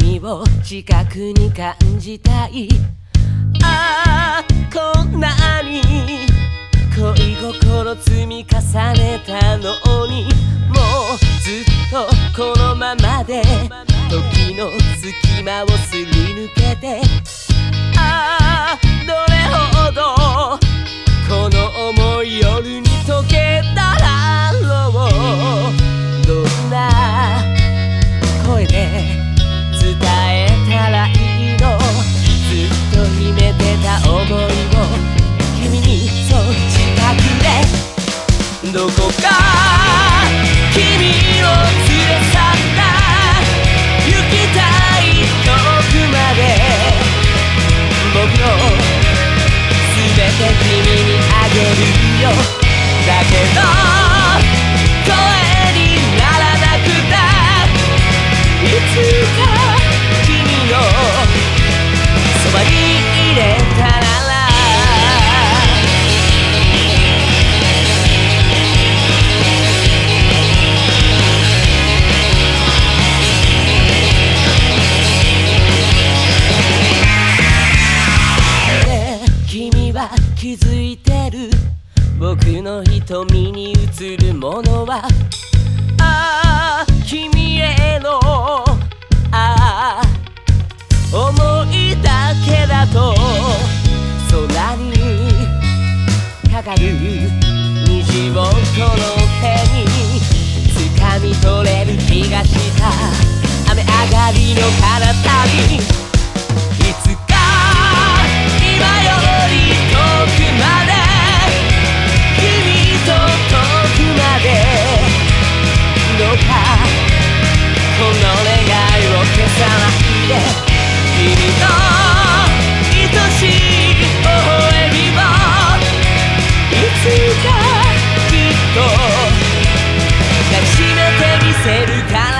君を近くに感じたい。ああこんなに恋心積み重ねたのに。もうずっとこのままで。時の隙間をすり抜けて。瞳に映るものはああ君へのああ思いだけだと空にかかる虹をこの手に掴み取れと。抱きしめてみせるから。